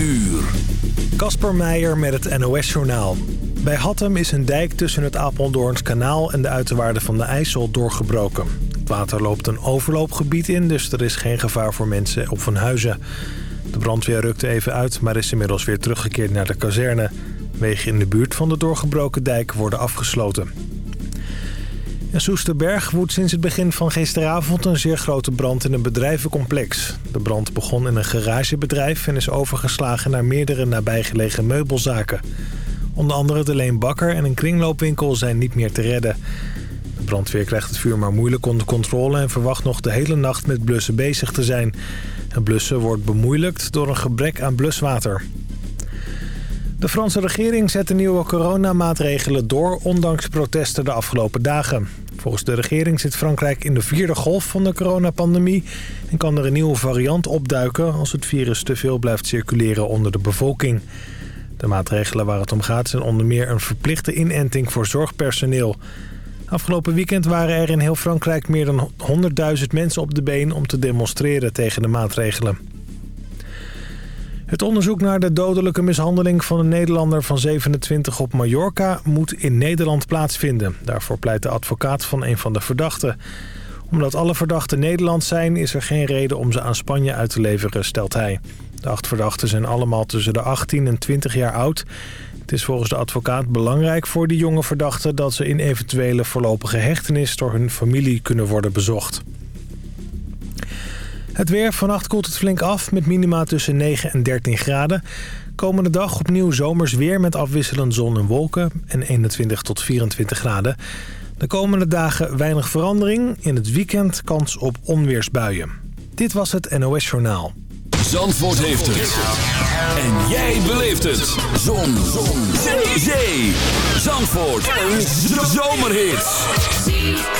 uur. Kasper Meijer met het NOS-journaal. Bij Hattem is een dijk tussen het Apeldoorns kanaal en de uiterwaarden van de IJssel doorgebroken. Het water loopt een overloopgebied in, dus er is geen gevaar voor mensen of van huizen. De brandweer rukte even uit, maar is inmiddels weer teruggekeerd naar de kazerne. Wegen in de buurt van de doorgebroken dijk worden afgesloten. In Soesterberg woedt sinds het begin van gisteravond een zeer grote brand in een bedrijvencomplex. De brand begon in een garagebedrijf en is overgeslagen naar meerdere nabijgelegen meubelzaken. Onder andere de Leen Bakker en een kringloopwinkel zijn niet meer te redden. De brandweer krijgt het vuur maar moeilijk onder controle en verwacht nog de hele nacht met blussen bezig te zijn. Het blussen wordt bemoeilijkt door een gebrek aan bluswater. De Franse regering zet de nieuwe coronamaatregelen door... ondanks protesten de afgelopen dagen. Volgens de regering zit Frankrijk in de vierde golf van de coronapandemie... en kan er een nieuwe variant opduiken... als het virus te veel blijft circuleren onder de bevolking. De maatregelen waar het om gaat zijn onder meer een verplichte inenting voor zorgpersoneel. Afgelopen weekend waren er in heel Frankrijk meer dan 100.000 mensen op de been... om te demonstreren tegen de maatregelen. Het onderzoek naar de dodelijke mishandeling van een Nederlander van 27 op Mallorca moet in Nederland plaatsvinden. Daarvoor pleit de advocaat van een van de verdachten. Omdat alle verdachten Nederlands zijn is er geen reden om ze aan Spanje uit te leveren, stelt hij. De acht verdachten zijn allemaal tussen de 18 en 20 jaar oud. Het is volgens de advocaat belangrijk voor die jonge verdachten dat ze in eventuele voorlopige hechtenis door hun familie kunnen worden bezocht. Het weer. Vannacht koelt het flink af met minima tussen 9 en 13 graden. Komende dag opnieuw zomers weer met afwisselend zon en wolken en 21 tot 24 graden. De komende dagen weinig verandering. In het weekend kans op onweersbuien. Dit was het NOS Journaal. Zandvoort heeft het. En jij beleeft het. Zon. zon. Zee. Zandvoort. Een zomerhit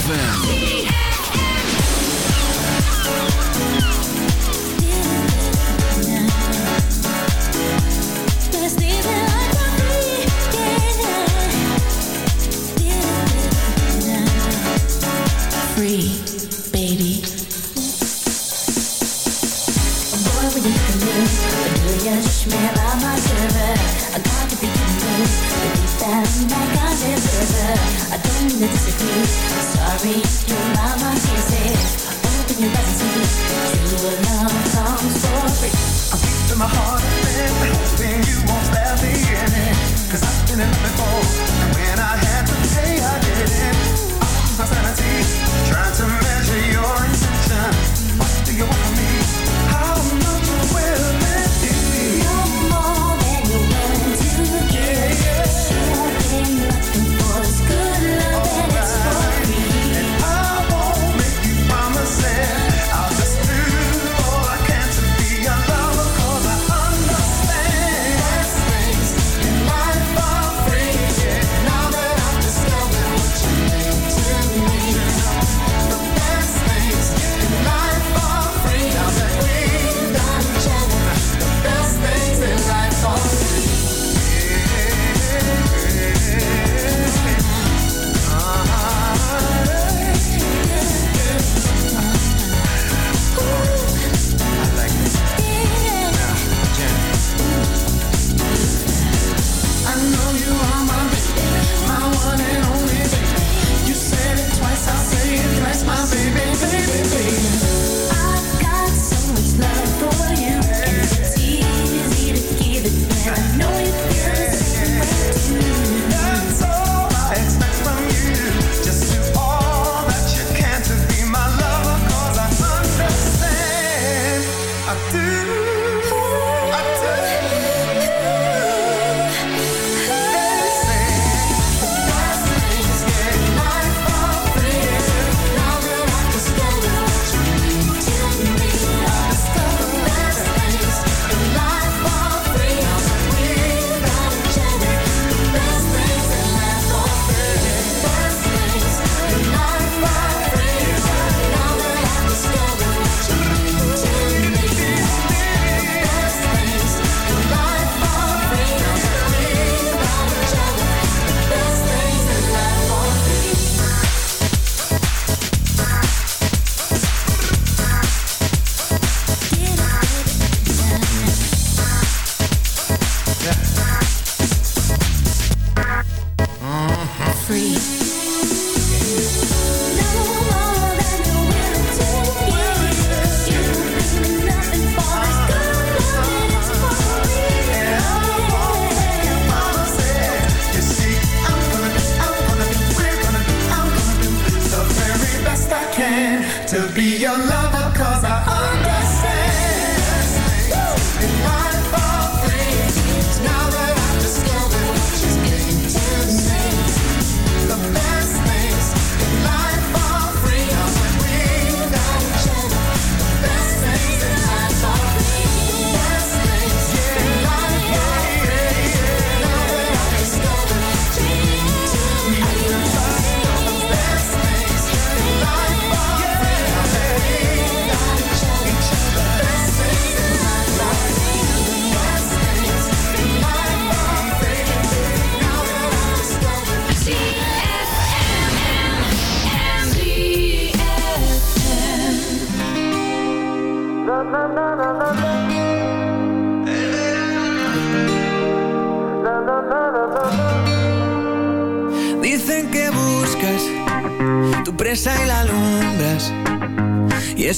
ZFM.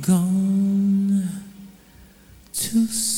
gone too soon.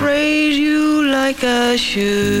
Praise you like I should.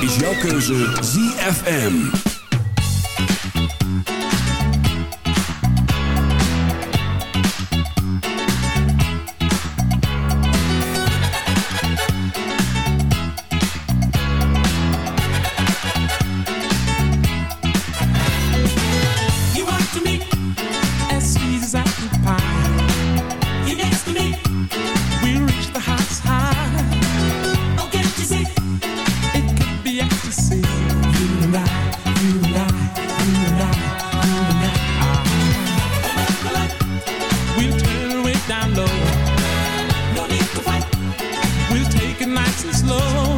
Is jouw keuze ZFM. it nice and slow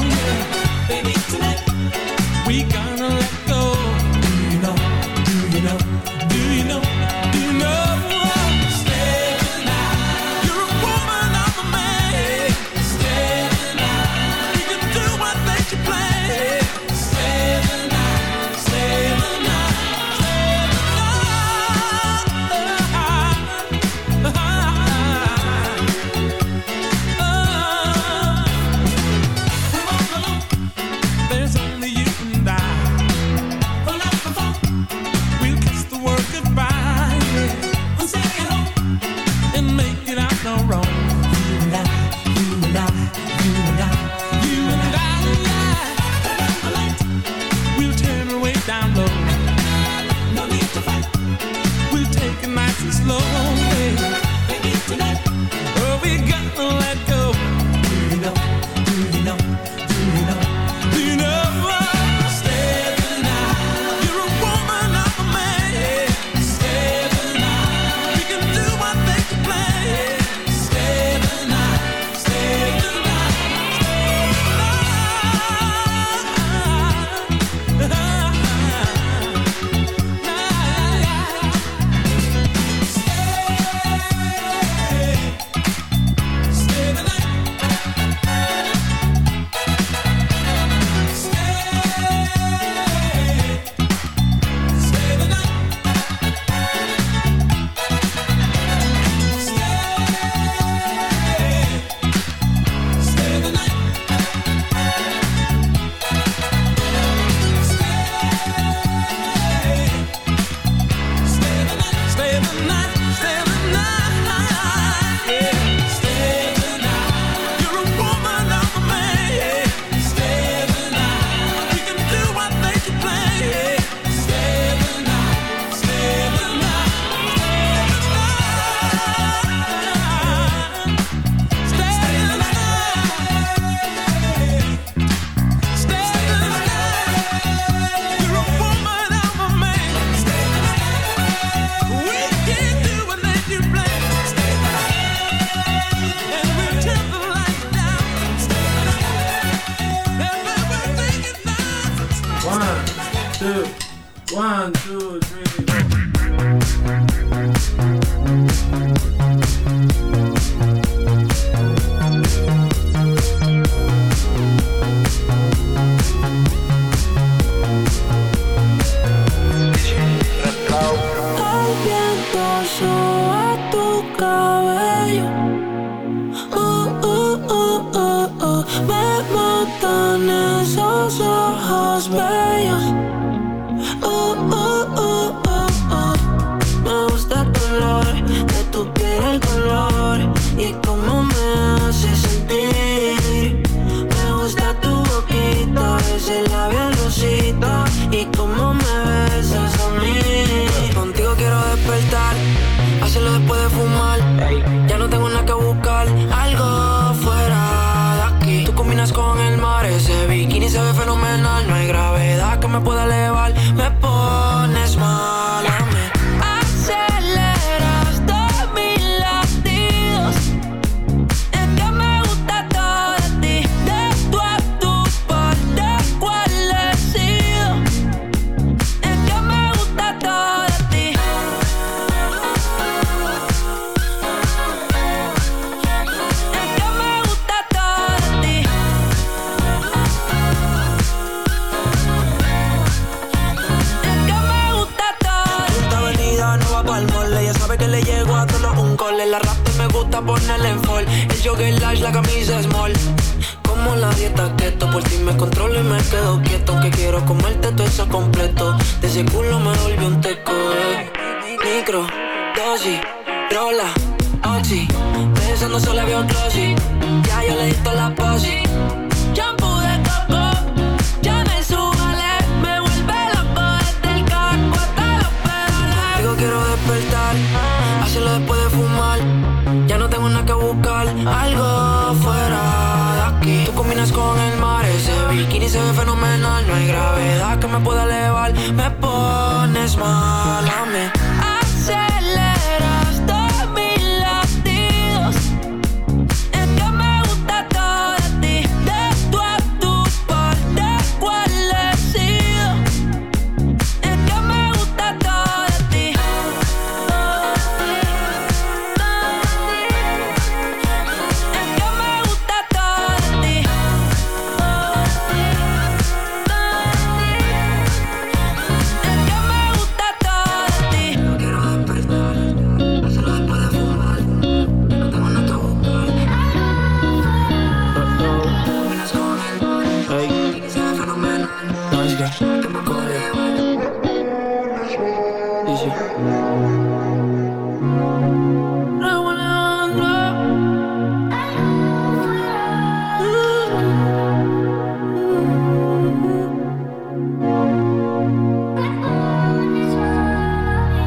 Rawandra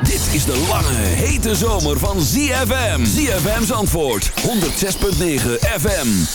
Dit is de lange hete zomer van ZFM. ZFM Santvoort 106.9 FM.